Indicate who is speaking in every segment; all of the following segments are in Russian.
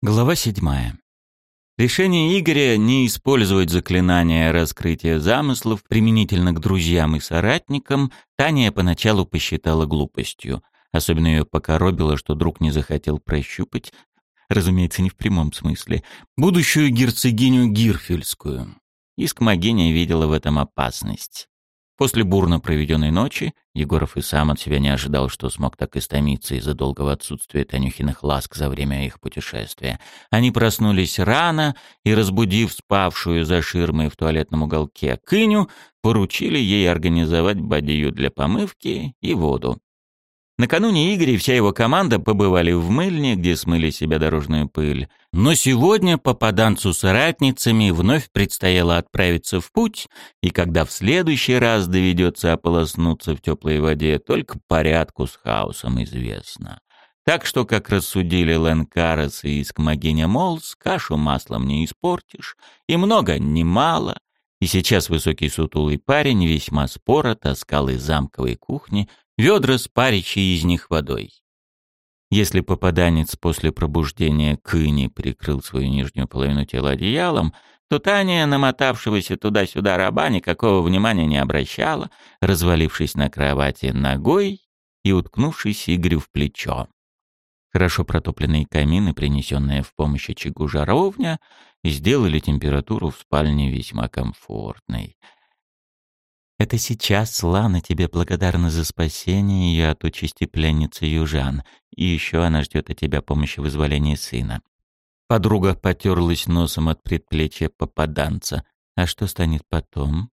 Speaker 1: Глава седьмая. Решение Игоря не использовать заклинание раскрытия замыслов применительно к друзьям и соратникам Таня поначалу посчитала глупостью. Особенно ее покоробило, что друг не захотел прощупать, разумеется, не в прямом смысле, будущую герцогиню Гирфельскую. Искмогиня видела в этом опасность. После бурно проведенной ночи Егоров и сам от себя не ожидал, что смог так истомиться из-за долгого отсутствия Танюхиных ласк за время их путешествия. Они проснулись рано и, разбудив спавшую за ширмой в туалетном уголке Кыню, поручили ей организовать бадью для помывки и воду. Накануне Игорь и вся его команда побывали в мыльне, где смыли себе дорожную пыль. Но сегодня попаданцу с соратницами вновь предстояло отправиться в путь, и когда в следующий раз доведется ополоснуться в теплой воде, только порядку с хаосом известно. Так что, как рассудили Лэн Карас и Искмогиня Молс, кашу маслом не испортишь, и много, ни мало. И сейчас высокий сутулый парень весьма споро таскал из замковой кухни ведра с парящей из них водой. Если попаданец после пробуждения Кыни прикрыл свою нижнюю половину тела одеялом, то Таня, намотавшегося туда-сюда раба, никакого внимания не обращала, развалившись на кровати ногой и уткнувшись Игорю в плечо. Хорошо протопленные камины, принесенные в помощь очагу жаровня, сделали температуру в спальне весьма комфортной — это сейчас Лана тебе благодарна за спасение ее от участи пленницы южан, и еще она ждет от тебя помощи в вызволении сына. Подруга потерлась носом от предплечья попаданца. А что станет потом?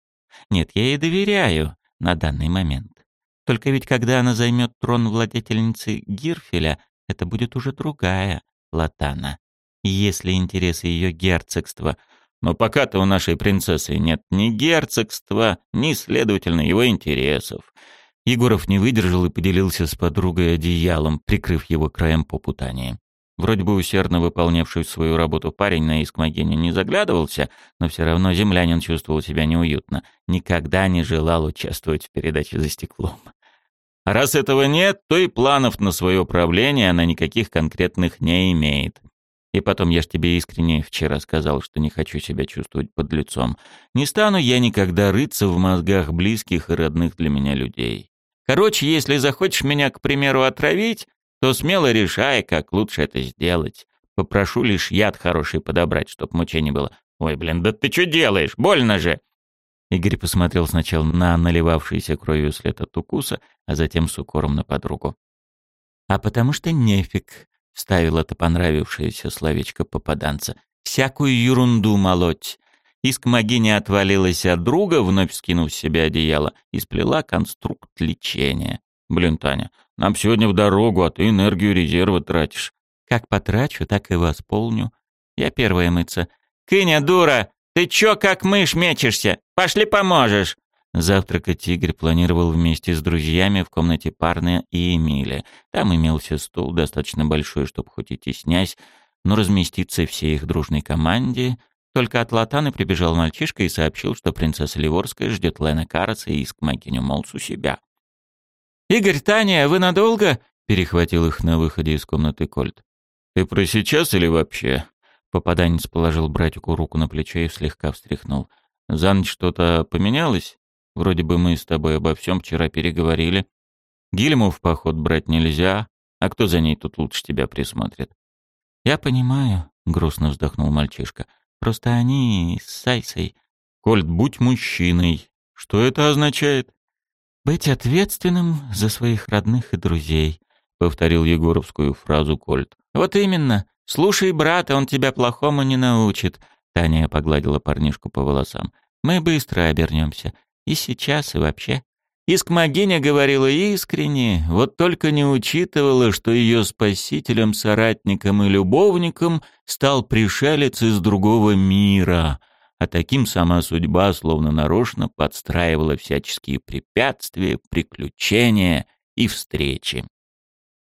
Speaker 1: Нет, я ей доверяю на данный момент. Только ведь когда она займет трон владетельницы Гирфеля, это будет уже другая Латана. Если интересы ее герцогства — но пока-то у нашей принцессы нет ни герцогства, ни, следовательно, его интересов. Егоров не выдержал и поделился с подругой одеялом, прикрыв его краем по путании. Вроде бы усердно выполнявший свою работу парень на Искмогене не заглядывался, но все равно землянин чувствовал себя неуютно, никогда не желал участвовать в передаче за стеклом. Раз этого нет, то и планов на свое правление она никаких конкретных не имеет. И потом, я ж тебе искренне вчера сказал, что не хочу себя чувствовать под лицом. Не стану я никогда рыться в мозгах близких и родных для меня людей. Короче, если захочешь меня, к примеру, отравить, то смело решай, как лучше это сделать. Попрошу лишь яд хороший подобрать, чтоб мучений было. Ой, блин, да ты что делаешь? Больно же!» Игорь посмотрел сначала на наливавшийся кровью след от укуса, а затем с укором на подругу. «А потому что нефиг вставил это понравившееся словечко попаданца. «Всякую ерунду молоть». Иск могиня отвалилась от друга, вновь скинув с себя одеяло, и сплела конструкт лечения. «Блин, Таня, нам сегодня в дорогу, а ты энергию резерва тратишь». «Как потрачу, так и восполню. Я первая мыться». «Кыня, дура! Ты чё как мышь мечешься? Пошли поможешь!» Завтракать Игорь планировал вместе с друзьями в комнате парня и Эмиля. Там имелся стул, достаточно большой, чтобы хоть и теснясь, но разместиться всей их дружной команде. Только от Латаны прибежал мальчишка и сообщил, что принцесса Ливорская ждет Лена Караса и Искмакиню Молс у себя. «Игорь, Таня, вы надолго?» — перехватил их на выходе из комнаты Кольт. «Ты про сейчас или вообще?» Попаданец положил братику руку на плечо и слегка встряхнул. «За ночь что-то поменялось?» Вроде бы мы с тобой обо всем вчера переговорили. Гильму в поход брать нельзя, а кто за ней тут лучше тебя присмотрит? Я понимаю, грустно вздохнул мальчишка. Просто они с Сайсой. Кольт, будь мужчиной. Что это означает? Быть ответственным за своих родных и друзей, повторил Егоровскую фразу Кольт. Вот именно. Слушай брата, он тебя плохому не научит. Таня погладила парнишку по волосам. Мы быстро обернемся. И сейчас, и вообще. Искмогиня говорила искренне, вот только не учитывала, что ее спасителем, соратником и любовником стал пришелец из другого мира, а таким сама судьба словно нарочно подстраивала всяческие препятствия, приключения и встречи.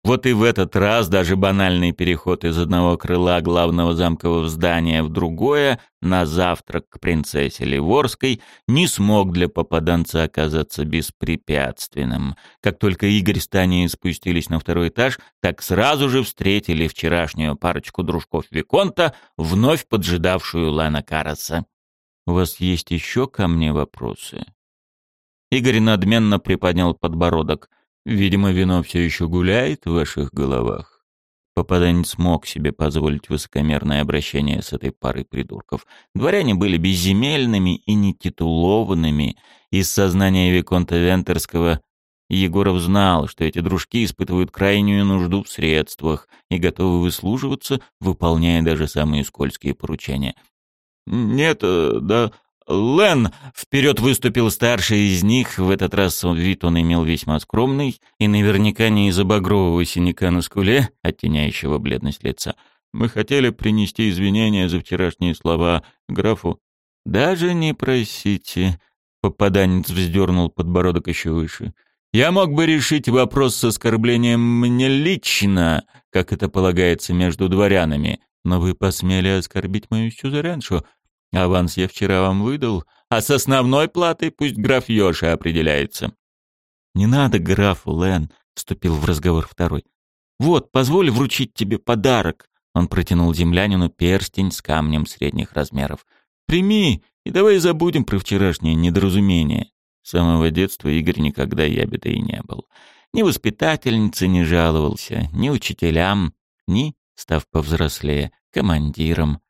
Speaker 1: Вот и в этот раз даже банальный переход из одного крыла главного замкового здания в другое на завтрак к принцессе Ливорской не смог для попаданца оказаться беспрепятственным. Как только Игорь с Таней спустились на второй этаж, так сразу же встретили вчерашнюю парочку дружков Виконта, вновь поджидавшую Лана Караса. «У вас есть еще ко мне вопросы?» Игорь надменно приподнял подбородок. Видимо, вино все еще гуляет в ваших головах. Попаданец мог себе позволить высокомерное обращение с этой парой придурков. Дворяне были безземельными и нетитулованными. Из сознания Виконта Вентерского Егоров знал, что эти дружки испытывают крайнюю нужду в средствах и готовы выслуживаться, выполняя даже самые скользкие поручения. «Нет, э, да, Лен!» Вперед выступил старший из них, в этот раз вид он имел весьма скромный, и наверняка не из-за багрового синяка на скуле, оттеняющего бледность лица. «Мы хотели принести извинения за вчерашние слова графу». «Даже не просите», — попаданец вздернул подбородок еще выше. «Я мог бы решить вопрос с оскорблением мне лично, как это полагается между дворянами, но вы посмели оскорбить мою сюзереншу, Аванс я вчера вам выдал, а с основной платой пусть граф Йоша определяется. Не надо графу, Лен, вступил в разговор второй. Вот, позволь вручить тебе подарок. Он протянул землянину перстень с камнем средних размеров. Прими, и давай забудем про вчерашнее недоразумение. С самого детства Игорь никогда ябедой не был. Ни воспитательнице не жаловался, ни учителям, ни, став повзрослее, командиром.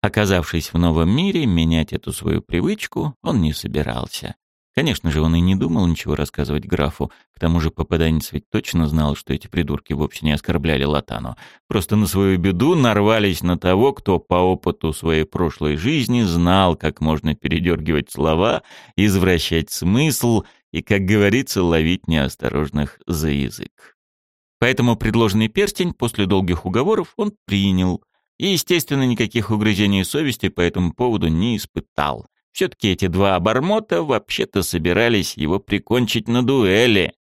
Speaker 1: Оказавшись в новом мире, менять эту свою привычку он не собирался. Конечно же, он и не думал ничего рассказывать графу. К тому же попаданец ведь точно знал, что эти придурки вовсе не оскорбляли Латану. Просто на свою беду нарвались на того, кто по опыту своей прошлой жизни знал, как можно передергивать слова, извращать смысл и, как говорится, ловить неосторожных за язык. Поэтому предложенный перстень после долгих уговоров он принял, и, естественно, никаких угрызений совести по этому поводу не испытал. Все-таки эти два обормота вообще-то собирались его прикончить на дуэли.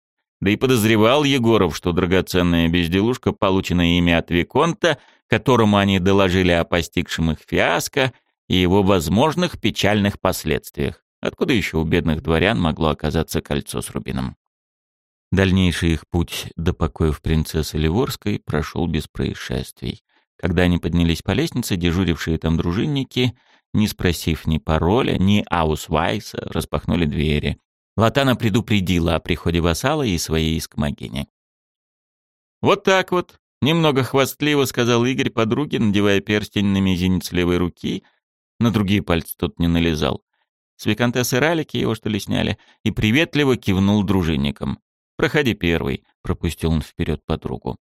Speaker 1: Да и подозревал Егоров, что драгоценная безделушка, полученная ими от Виконта, которому они доложили о постигшем их фиаско и его возможных печальных последствиях. Откуда еще у бедных дворян могло оказаться кольцо с рубином? Дальнейший их путь до покоев принцессы Ливорской прошел без происшествий. Когда они поднялись по лестнице, дежурившие там дружинники, не спросив ни пароля, ни аусвайса, распахнули двери. Латана предупредила о приходе вассала и своей искмогине. «Вот так вот», — немного хвастливо сказал Игорь подруге, надевая перстень на мизинец левой руки. На другие пальцы тот не налезал. С виконтессы Ралики его что ли сняли, и приветливо кивнул дружинникам. «Проходи первый», — пропустил он вперед подругу.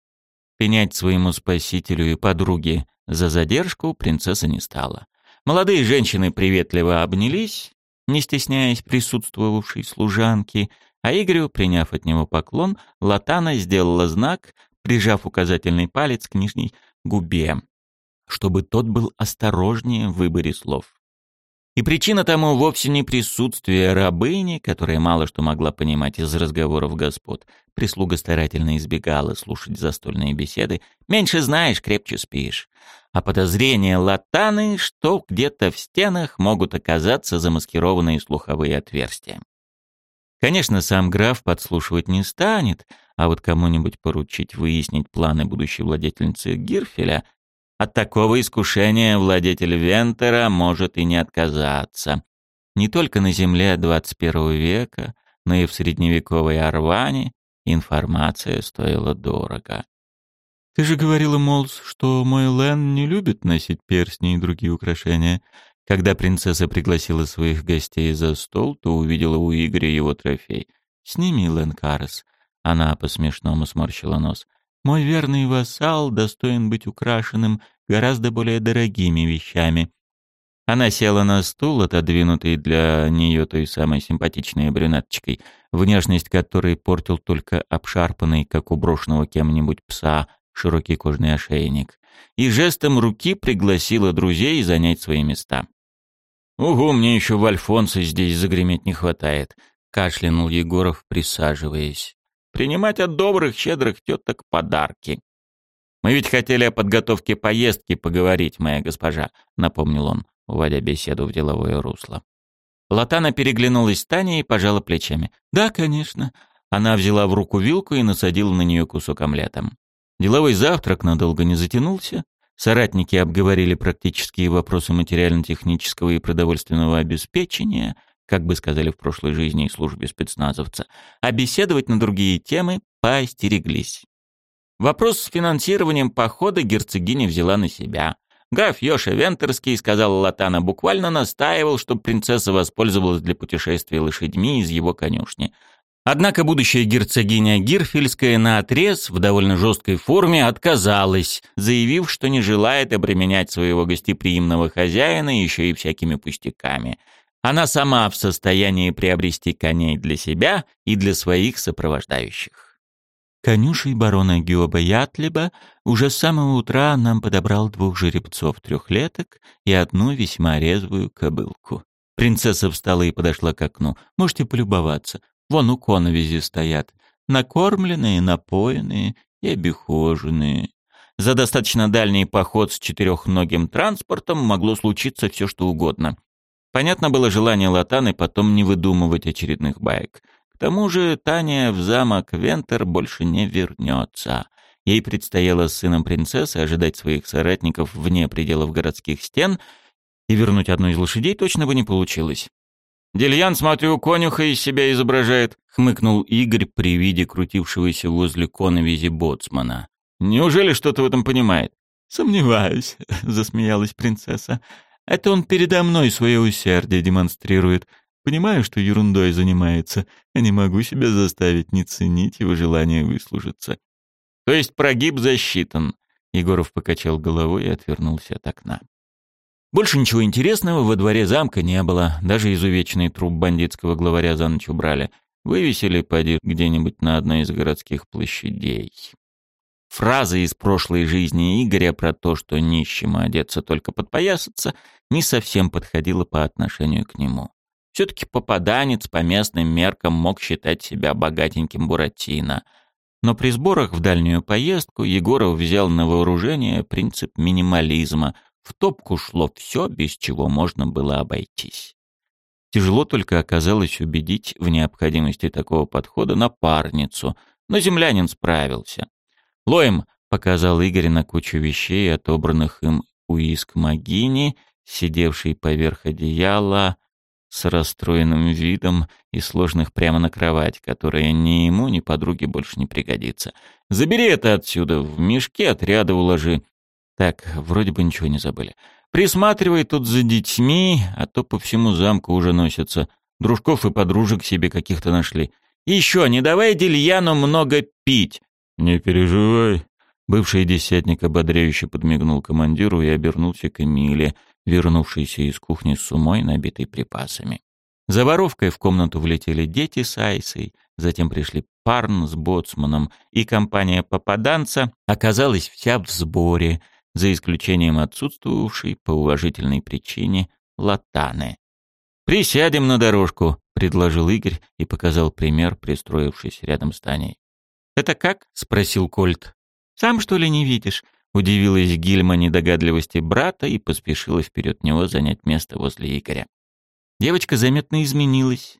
Speaker 1: Пенять своему спасителю и подруге за задержку принцесса не стала. Молодые женщины приветливо обнялись, не стесняясь присутствовавшей служанки, а Игорю, приняв от него поклон, Латана сделала знак, прижав указательный палец к нижней губе, чтобы тот был осторожнее в выборе слов. И причина тому вовсе не присутствие рабыни, которая мало что могла понимать из разговоров господ. Прислуга старательно избегала слушать застольные беседы. «Меньше знаешь, крепче спишь». А подозрения латаны, что где-то в стенах могут оказаться замаскированные слуховые отверстия. Конечно, сам граф подслушивать не станет, а вот кому-нибудь поручить выяснить планы будущей владетельницы Гирфеля от такого искушения владетель Вентера может и не отказаться. Не только на земле 21 века, но и в средневековой Арване информация стоила дорого. «Ты же говорила, Молс, что мой Лен не любит носить перстни и другие украшения». Когда принцесса пригласила своих гостей за стол, то увидела у Игоря его трофей. «Сними, Лен Карас». Она по-смешному сморщила нос. «Мой верный вассал достоин быть украшенным гораздо более дорогими вещами. Она села на стул, отодвинутый для нее той самой симпатичной брюнеточкой, внешность которой портил только обшарпанный, как у брошенного кем-нибудь пса, широкий кожный ошейник, и жестом руки пригласила друзей занять свои места. «Угу, мне еще в Альфонсе здесь загреметь не хватает», — кашлянул Егоров, присаживаясь. Принимать от добрых, щедрых теток подарки. «Мы ведь хотели о подготовке поездки поговорить, моя госпожа», — напомнил он, уводя беседу в деловое русло. Латана переглянулась с Таней и пожала плечами. «Да, конечно». Она взяла в руку вилку и насадила на нее кусок омлета. Деловой завтрак надолго не затянулся. Соратники обговорили практические вопросы материально-технического и продовольственного обеспечения, как бы сказали в прошлой жизни и службе спецназовца, а беседовать на другие темы поостереглись. Вопрос с финансированием похода герцогиня взяла на себя. Граф Йоша Вентерский, сказал Латана, буквально настаивал, чтобы принцесса воспользовалась для путешествия лошадьми из его конюшни. Однако будущая герцогиня Гирфельская наотрез в довольно жесткой форме отказалась, заявив, что не желает обременять своего гостеприимного хозяина еще и всякими пустяками. Она сама в состоянии приобрести коней для себя и для своих сопровождающих. Конюшей барона Геоба Ятлиба уже с самого утра нам подобрал двух жеребцов трехлеток и одну весьма резвую кобылку. Принцесса встала и подошла к окну. Можете полюбоваться. Вон у коновизи стоят. Накормленные, напоенные и обихоженные. За достаточно дальний поход с четырехногим транспортом могло случиться все, что угодно. Понятно было желание Латаны потом не выдумывать очередных баек. К тому же Таня в замок Вентер больше не вернется. Ей предстояло с сыном принцессы ожидать своих соратников вне пределов городских стен, и вернуть одну из лошадей точно бы не получилось. «Дельян, смотрю, конюха из себя изображает», — хмыкнул Игорь при виде крутившегося возле коновизи боцмана. «Неужели что-то в этом понимает?» «Сомневаюсь», — засмеялась принцесса. «Это он передо мной свое усердие демонстрирует. Понимаю, что ерундой занимается, а не могу себя заставить не ценить его желание выслужиться. То есть прогиб засчитан. Егоров покачал головой и отвернулся от окна. Больше ничего интересного во дворе замка не было. Даже изувеченный труп бандитского главаря за ночь убрали. Вывесили, поди, где-нибудь на одной из городских площадей. Фраза из прошлой жизни Игоря про то, что нищему одеться только подпоясаться, не совсем подходила по отношению к нему. Все-таки попаданец по местным меркам мог считать себя богатеньким Буратино. Но при сборах в дальнюю поездку Егоров взял на вооружение принцип минимализма. В топку шло все, без чего можно было обойтись. Тяжело только оказалось убедить в необходимости такого подхода напарницу, но землянин справился. «Лоем!» — показал Игорь на кучу вещей, отобранных им у Иск-Магини, сидевший поверх одеяла, с расстроенным видом и сложных прямо на кровать, которая ни ему, ни подруге больше не пригодится. «Забери это отсюда, в мешке отряда уложи». Так, вроде бы ничего не забыли. «Присматривай тут за детьми, а то по всему замку уже носятся. Дружков и подружек себе каких-то нашли. Еще, не давай Дельяну много пить». «Не переживай». Бывший десятник ободряюще подмигнул командиру и обернулся к Эмиле — вернувшийся из кухни с сумой, набитой припасами. За воровкой в комнату влетели дети с Айсой, затем пришли Парн с боцманом, и компания попаданца оказалась вся в сборе, за исключением отсутствовавшей по уважительной причине Латаны. «Присядем на дорожку», — предложил Игорь и показал пример, пристроившись рядом с Таней. «Это как?» — спросил Кольт. «Сам, что ли, не видишь? Удивилась Гильма недогадливости брата и поспешила вперед него занять место возле Игоря. Девочка заметно изменилась.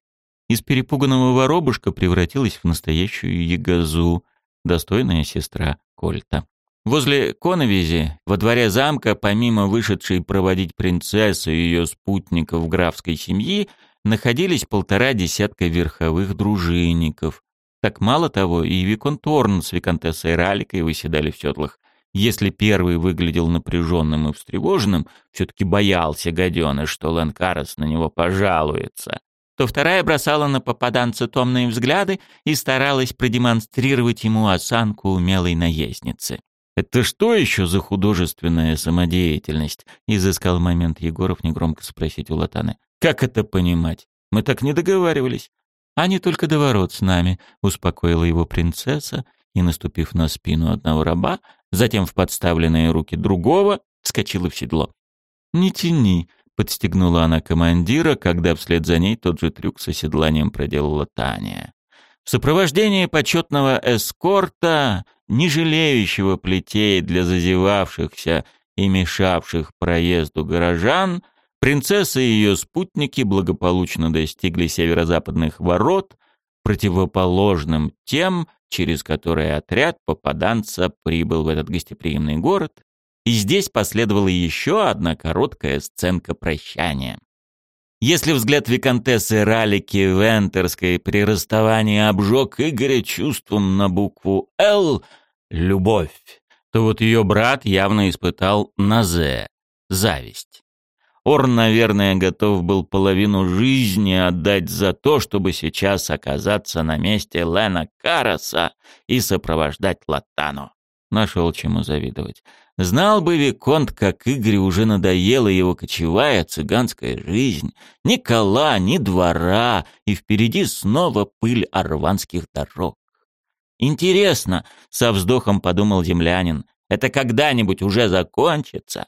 Speaker 1: Из перепуганного воробушка превратилась в настоящую ягозу, достойная сестра Кольта. Возле Коновизи, во дворе замка, помимо вышедшей проводить принцессу и ее спутников графской семьи, находились полтора десятка верховых дружинников. Так мало того, и Викон Торн с Виконтессой Раликой выседали в седлах. Если первый выглядел напряженным и встревоженным, все-таки боялся гаденыш, что Ланкарос на него пожалуется, то вторая бросала на попаданца томные взгляды и старалась продемонстрировать ему осанку умелой наездницы. «Это что еще за художественная самодеятельность?» — изыскал момент Егоров негромко спросить у Латаны. «Как это понимать? Мы так не договаривались». «Они только до ворот с нами», — успокоила его принцесса и, наступив на спину одного раба, затем в подставленные руки другого, вскочила в седло. «Не тяни», — подстегнула она командира, когда вслед за ней тот же трюк с оседланием проделала Таня. в сопровождении почетного эскорта, не жалеющего плетей для зазевавшихся и мешавших проезду горожан, принцесса и ее спутники благополучно достигли северо-западных ворот, противоположным тем, через которые отряд попаданца прибыл в этот гостеприимный город, и здесь последовала еще одна короткая сценка прощания. Если взгляд виконтессы Ралики Вентерской при расставании обжег Игоря чувством на букву «Л» — любовь, то вот ее брат явно испытал на «З» — зависть. Орн, наверное, готов был половину жизни отдать за то, чтобы сейчас оказаться на месте Лена Караса и сопровождать Латану. Нашел чему завидовать. Знал бы Виконт, как Игорь уже надоела его кочевая цыганская жизнь. Ни кола, ни двора, и впереди снова пыль арванских дорог. Интересно, со вздохом подумал землянин, это когда-нибудь уже закончится?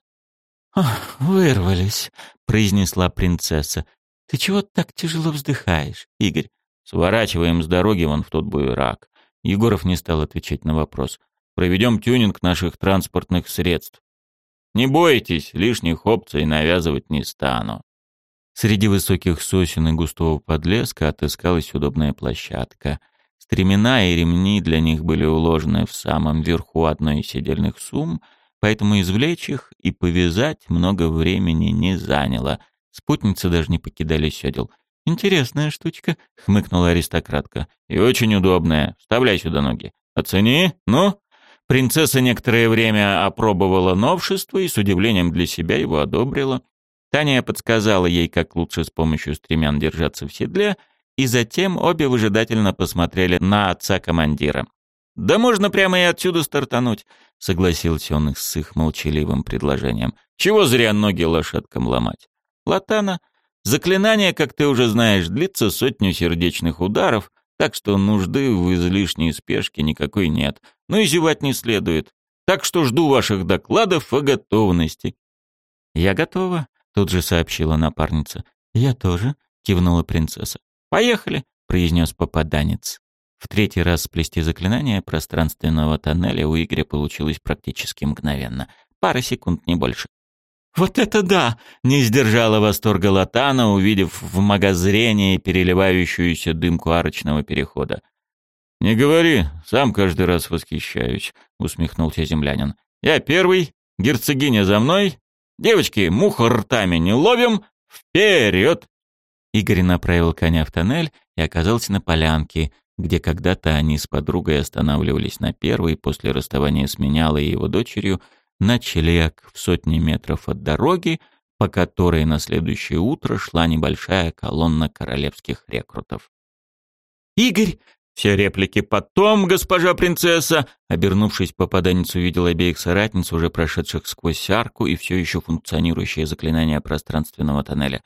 Speaker 2: «Вырвались», — произнесла принцесса. «Ты чего так тяжело вздыхаешь, Игорь?»
Speaker 1: «Сворачиваем с дороги вон в тот буерак». Егоров не стал отвечать на вопрос. Проведем тюнинг наших транспортных средств. Не бойтесь, лишних опций навязывать не стану. Среди высоких сосен и густого подлеска отыскалась удобная площадка. Стремена и ремни для них были уложены в самом верху одной из седельных сумм, поэтому извлечь их и повязать много времени не заняло. Спутницы даже не покидали седел.
Speaker 2: «Интересная штучка», — хмыкнула аристократка.
Speaker 1: «И очень удобная. Вставляй сюда ноги. Оцени, ну?» Принцесса некоторое время опробовала новшество и с удивлением для себя его одобрила. Таня подсказала ей, как лучше с помощью стремян держаться в седле, и затем обе выжидательно посмотрели на отца командира. «Да можно прямо и отсюда стартануть», — согласился он с их молчаливым предложением. «Чего зря ноги лошадкам ломать? Латана, заклинание, как ты уже знаешь, длится сотню сердечных ударов, так что нужды в излишней спешке никакой нет. Ну и зевать не следует. Так что жду ваших докладов о готовности».
Speaker 2: «Я готова», — тут же сообщила напарница. «Я тоже», — кивнула принцесса.
Speaker 1: «Поехали», — произнес попаданец.
Speaker 2: В третий раз сплести заклинание пространственного тоннеля у Игоря получилось практически мгновенно. Пара секунд, не больше.
Speaker 1: «Вот это да!» — не сдержала восторга Латана, увидев в магозрении переливающуюся дымку арочного перехода. «Не говори, сам каждый раз восхищаюсь», — усмехнулся землянин. «Я первый, герцогиня за мной. Девочки, муху ртами не ловим. Вперед!»
Speaker 2: Игорь направил коня в тоннель и оказался на полянке, где когда-то они с подругой останавливались на первой после расставания с Менялой и его дочерью на челек в сотни метров от дороги, по которой на следующее утро шла небольшая колонна королевских рекрутов.
Speaker 1: «Игорь!» Все реплики «Потом, госпожа принцесса!» Обернувшись, попаданец увидел обеих соратниц, уже прошедших сквозь арку и все еще функционирующее заклинание пространственного тоннеля.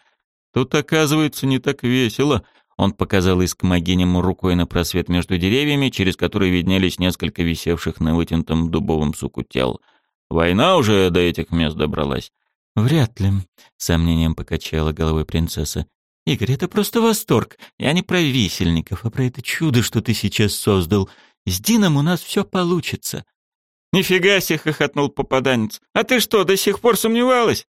Speaker 1: «Тут, оказывается, не так весело», он показал искмогиням рукой на просвет между деревьями, через который виднелись несколько висевших на вытянутом дубовом суку тел. Война уже до этих мест добралась.
Speaker 2: «Вряд ли», — сомнением покачала головой принцесса. «Игорь, это просто восторг. Я не про висельников, а про это чудо, что ты сейчас создал. С Дином у нас все получится».
Speaker 1: «Нифига себе!» — хохотнул попаданец. «А ты что, до сих пор сомневалась?